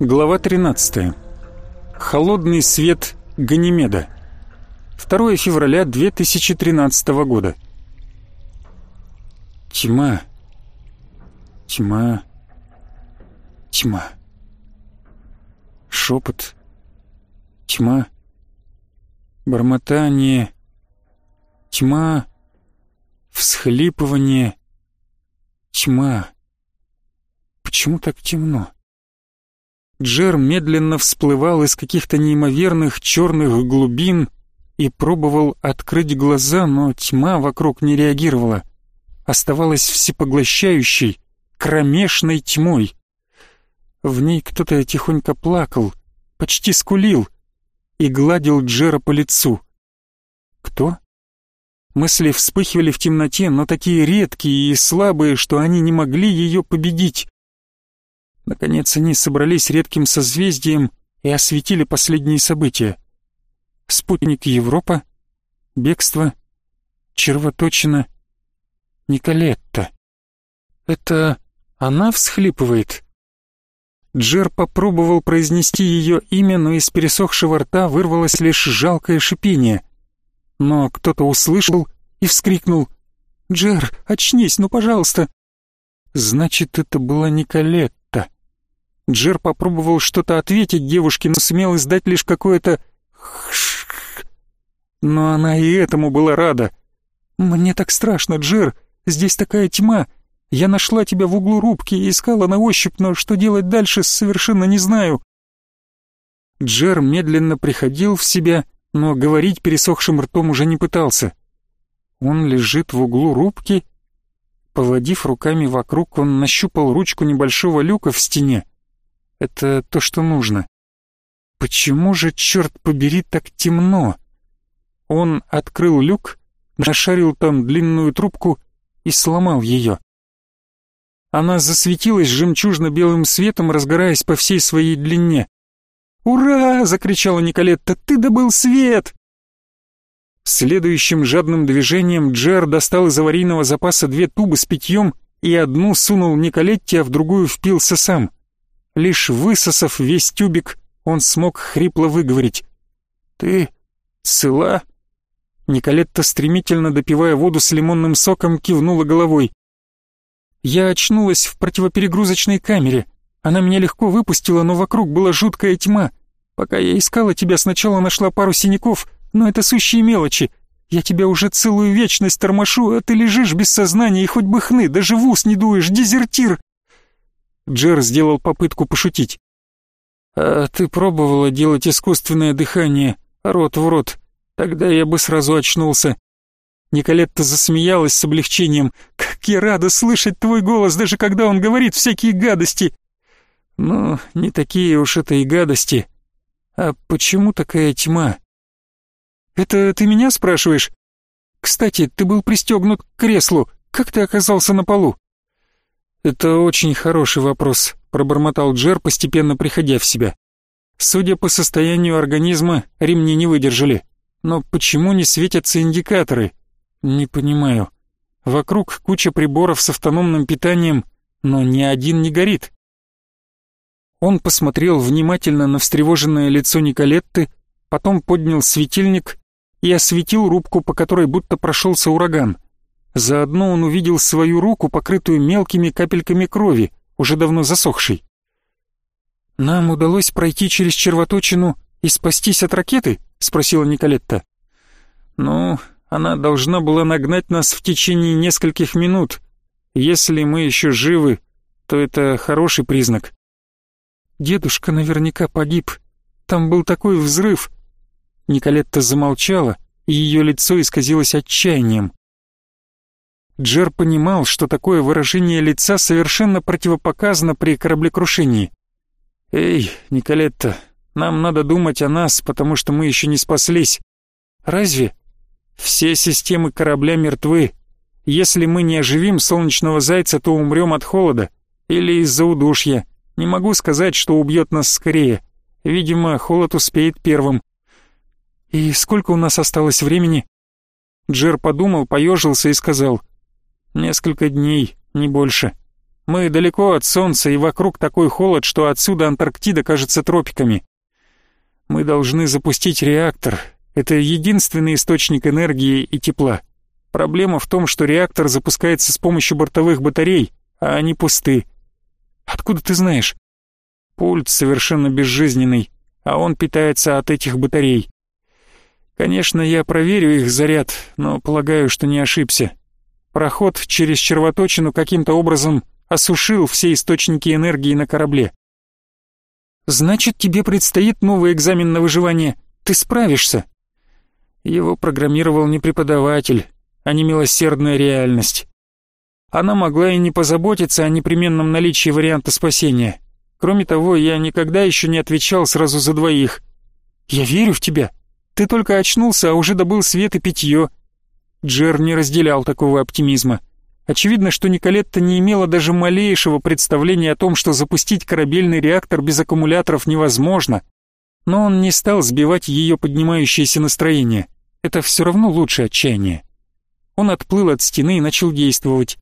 Глава 13. Холодный свет Ганимеда. 2 февраля 2013 года. Тьма. Тьма. Тьма. Шепот. Тьма. Бормотание. Тьма. Всхлипывание. Тьма. Почему так темно? Джер медленно всплывал из каких-то неимоверных черных глубин и пробовал открыть глаза, но тьма вокруг не реагировала. Оставалась всепоглощающей, кромешной тьмой. В ней кто-то тихонько плакал, почти скулил и гладил Джера по лицу. Кто? Мысли вспыхивали в темноте, но такие редкие и слабые, что они не могли ее победить. Наконец они собрались редким созвездием и осветили последние события. Спутник Европа, бегство, червоточина, Николетта. Это она всхлипывает? Джер попробовал произнести ее имя, но из пересохшего рта вырвалось лишь жалкое шипение. Но кто-то услышал и вскрикнул. «Джер, очнись, ну пожалуйста!» Значит, это была Николетта. Джер попробовал что-то ответить девушке, но сумел издать лишь какое-то Но она и этому была рада. «Мне так страшно, Джер, здесь такая тьма. Я нашла тебя в углу рубки и искала на ощупь, но что делать дальше, совершенно не знаю». Джер медленно приходил в себя, но говорить пересохшим ртом уже не пытался. Он лежит в углу рубки. Поводив руками вокруг, он нащупал ручку небольшого люка в стене это то, что нужно. Почему же, черт побери, так темно? Он открыл люк, нашарил там длинную трубку и сломал ее. Она засветилась жемчужно-белым светом, разгораясь по всей своей длине. «Ура!» — закричала Николетта. «Ты добыл свет!» Следующим жадным движением Джер достал из аварийного запаса две тубы с питьем и одну сунул Николетте, а в другую впился сам. Лишь высосав весь тюбик, он смог хрипло выговорить. «Ты цела?» Николетта, стремительно допивая воду с лимонным соком, кивнула головой. «Я очнулась в противоперегрузочной камере. Она меня легко выпустила, но вокруг была жуткая тьма. Пока я искала тебя, сначала нашла пару синяков, но это сущие мелочи. Я тебя уже целую вечность тормошу, а ты лежишь без сознания и хоть бы хны, даже в ус не дуешь, дезертир!» Джер сделал попытку пошутить. «А ты пробовала делать искусственное дыхание, рот в рот? Тогда я бы сразу очнулся». Николетта засмеялась с облегчением. «Как я рада слышать твой голос, даже когда он говорит всякие гадости!» «Ну, не такие уж это и гадости. А почему такая тьма?» «Это ты меня спрашиваешь? Кстати, ты был пристегнут к креслу. Как ты оказался на полу?» «Это очень хороший вопрос», — пробормотал Джер, постепенно приходя в себя. «Судя по состоянию организма, ремни не выдержали. Но почему не светятся индикаторы? Не понимаю. Вокруг куча приборов с автономным питанием, но ни один не горит». Он посмотрел внимательно на встревоженное лицо Николетты, потом поднял светильник и осветил рубку, по которой будто прошелся ураган — Заодно он увидел свою руку, покрытую мелкими капельками крови, уже давно засохшей. «Нам удалось пройти через червоточину и спастись от ракеты?» — спросила Николетта. «Ну, она должна была нагнать нас в течение нескольких минут. Если мы еще живы, то это хороший признак». «Дедушка наверняка погиб. Там был такой взрыв». Николетта замолчала, и ее лицо исказилось отчаянием. Джер понимал, что такое выражение лица совершенно противопоказано при кораблекрушении. «Эй, Николетта, нам надо думать о нас, потому что мы еще не спаслись. Разве? Все системы корабля мертвы. Если мы не оживим солнечного зайца, то умрем от холода или из-за удушья. Не могу сказать, что убьет нас скорее. Видимо, холод успеет первым. И сколько у нас осталось времени?» Джер подумал, поежился и сказал — Несколько дней, не больше. Мы далеко от Солнца, и вокруг такой холод, что отсюда Антарктида кажется тропиками. Мы должны запустить реактор. Это единственный источник энергии и тепла. Проблема в том, что реактор запускается с помощью бортовых батарей, а они пусты. Откуда ты знаешь? Пульт совершенно безжизненный, а он питается от этих батарей. Конечно, я проверю их заряд, но полагаю, что не ошибся. Проход через червоточину каким-то образом осушил все источники энергии на корабле. Значит, тебе предстоит новый экзамен на выживание. Ты справишься. Его программировал не преподаватель, а не милосердная реальность. Она могла и не позаботиться о непременном наличии варианта спасения. Кроме того, я никогда еще не отвечал сразу за двоих. «Я верю в тебя. Ты только очнулся, а уже добыл свет и питье». Джер не разделял такого оптимизма. Очевидно, что Николетта не имела даже малейшего представления о том, что запустить корабельный реактор без аккумуляторов невозможно. Но он не стал сбивать ее поднимающееся настроение. Это все равно лучше отчаяния. Он отплыл от стены и начал действовать.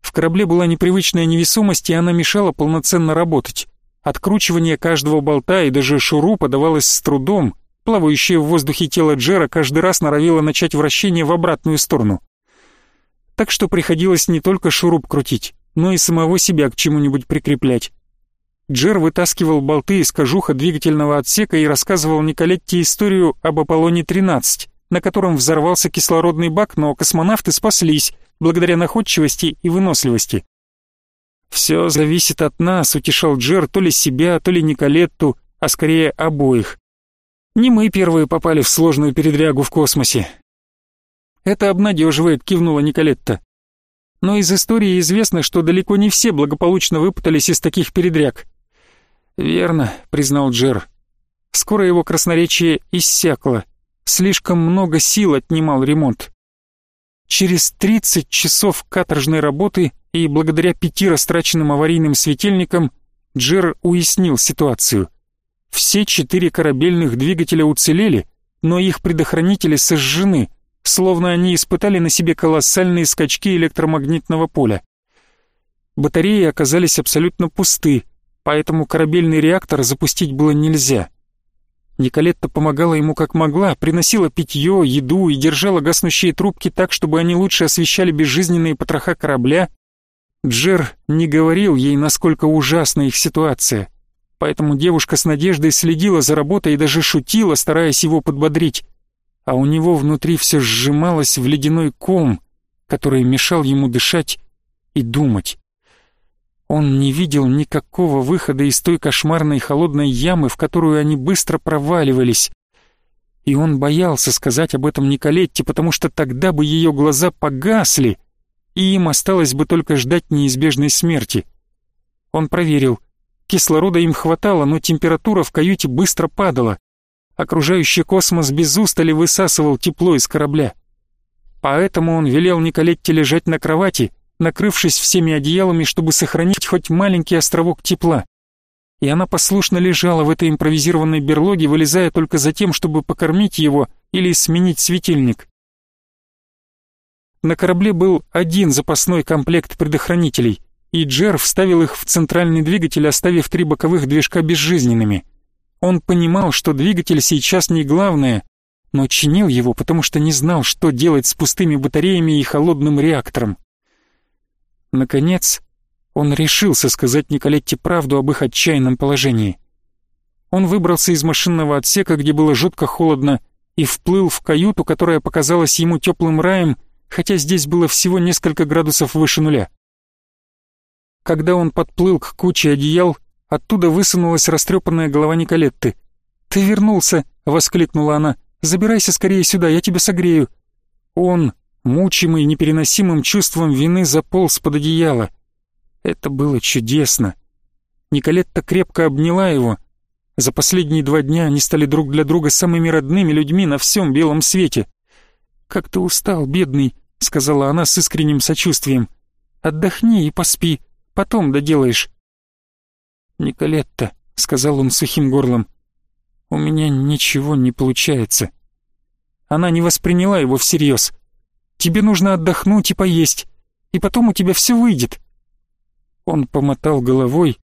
В корабле была непривычная невесомость, и она мешала полноценно работать. Откручивание каждого болта и даже шурупа давалось с трудом. Плавающее в воздухе тело Джера каждый раз норовило начать вращение в обратную сторону так что приходилось не только шуруп крутить, но и самого себя к чему-нибудь прикреплять. Джер вытаскивал болты из кожуха двигательного отсека и рассказывал Николетте историю об Аполлоне-13, на котором взорвался кислородный бак, но космонавты спаслись благодаря находчивости и выносливости. «Все зависит от нас», — утешал Джер то ли себя, то ли Николетту, а скорее обоих. «Не мы первые попали в сложную передрягу в космосе. «Это обнадеживает», — кивнула Николетта. «Но из истории известно, что далеко не все благополучно выпутались из таких передряг». «Верно», — признал Джер. Скоро его красноречие иссякло. Слишком много сил отнимал ремонт. Через 30 часов каторжной работы и благодаря пяти растраченным аварийным светильникам Джер уяснил ситуацию. Все четыре корабельных двигателя уцелели, но их предохранители сожжены — словно они испытали на себе колоссальные скачки электромагнитного поля. Батареи оказались абсолютно пусты, поэтому корабельный реактор запустить было нельзя. Николетта помогала ему как могла, приносила питье, еду и держала гаснущие трубки так, чтобы они лучше освещали безжизненные потроха корабля. Джер не говорил ей, насколько ужасна их ситуация, поэтому девушка с надеждой следила за работой и даже шутила, стараясь его подбодрить а у него внутри все сжималось в ледяной ком, который мешал ему дышать и думать. Он не видел никакого выхода из той кошмарной холодной ямы, в которую они быстро проваливались. И он боялся сказать об этом Николетте, потому что тогда бы ее глаза погасли, и им осталось бы только ждать неизбежной смерти. Он проверил. Кислорода им хватало, но температура в каюте быстро падала. Окружающий космос без устали высасывал тепло из корабля. Поэтому он велел Николетте лежать на кровати, накрывшись всеми одеялами, чтобы сохранить хоть маленький островок тепла. И она послушно лежала в этой импровизированной берлоге, вылезая только за тем, чтобы покормить его или сменить светильник. На корабле был один запасной комплект предохранителей, и Джер вставил их в центральный двигатель, оставив три боковых движка безжизненными. Он понимал, что двигатель сейчас не главное, но чинил его, потому что не знал, что делать с пустыми батареями и холодным реактором. Наконец, он решился сказать Николетте правду об их отчаянном положении. Он выбрался из машинного отсека, где было жутко холодно, и вплыл в каюту, которая показалась ему теплым раем, хотя здесь было всего несколько градусов выше нуля. Когда он подплыл к куче одеял, Оттуда высунулась растрепанная голова Николетты. «Ты вернулся!» — воскликнула она. «Забирайся скорее сюда, я тебя согрею!» Он, мучимый непереносимым чувством вины, заполз под одеяло. Это было чудесно. Николетта крепко обняла его. За последние два дня они стали друг для друга самыми родными людьми на всем белом свете. «Как ты устал, бедный!» — сказала она с искренним сочувствием. «Отдохни и поспи, потом доделаешь». «Николетта», — сказал он сухим горлом, — «у меня ничего не получается». Она не восприняла его всерьез. «Тебе нужно отдохнуть и поесть, и потом у тебя все выйдет». Он помотал головой,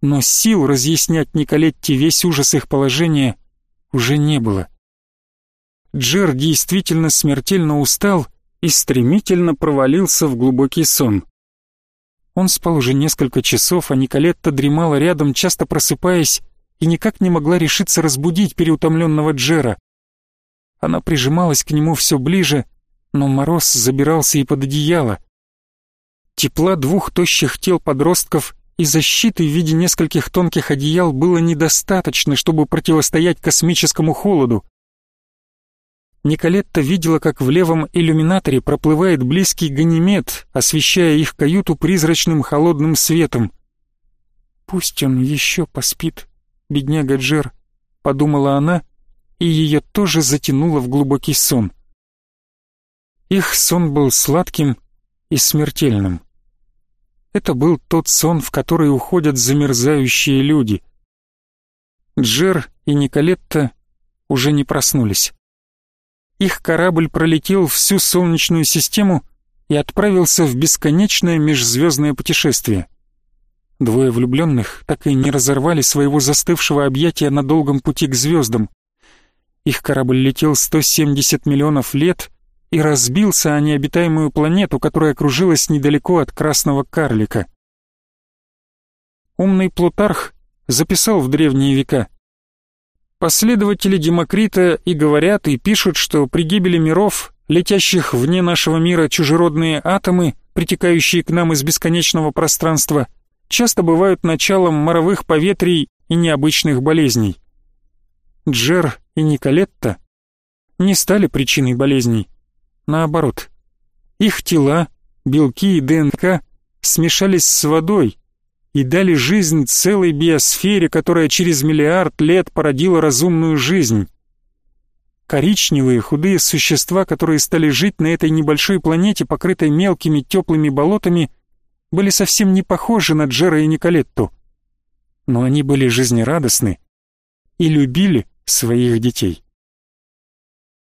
но сил разъяснять Николетте весь ужас их положения уже не было. Джер действительно смертельно устал и стремительно провалился в глубокий сон. Он спал уже несколько часов, а Николетта дремала рядом, часто просыпаясь, и никак не могла решиться разбудить переутомленного Джера. Она прижималась к нему все ближе, но мороз забирался и под одеяло. Тепла двух тощих тел подростков и защиты в виде нескольких тонких одеял было недостаточно, чтобы противостоять космическому холоду. Николетта видела, как в левом иллюминаторе проплывает близкий ганимед, освещая их каюту призрачным холодным светом. «Пусть он еще поспит, бедняга Джер», — подумала она, и ее тоже затянуло в глубокий сон. Их сон был сладким и смертельным. Это был тот сон, в который уходят замерзающие люди. Джер и Николетта уже не проснулись. Их корабль пролетел всю Солнечную систему и отправился в бесконечное межзвездное путешествие. Двое влюбленных так и не разорвали своего застывшего объятия на долгом пути к звездам. Их корабль летел 170 миллионов лет и разбился о необитаемую планету, которая кружилась недалеко от Красного Карлика. Умный Плутарх записал в древние века — Последователи Демокрита и говорят, и пишут, что при гибели миров, летящих вне нашего мира чужеродные атомы, притекающие к нам из бесконечного пространства, часто бывают началом моровых поветрий и необычных болезней. Джер и Николетта не стали причиной болезней. Наоборот, их тела, белки и ДНК смешались с водой, и дали жизнь целой биосфере, которая через миллиард лет породила разумную жизнь. Коричневые худые существа, которые стали жить на этой небольшой планете, покрытой мелкими теплыми болотами, были совсем не похожи на Джера и Николетту. Но они были жизнерадостны и любили своих детей.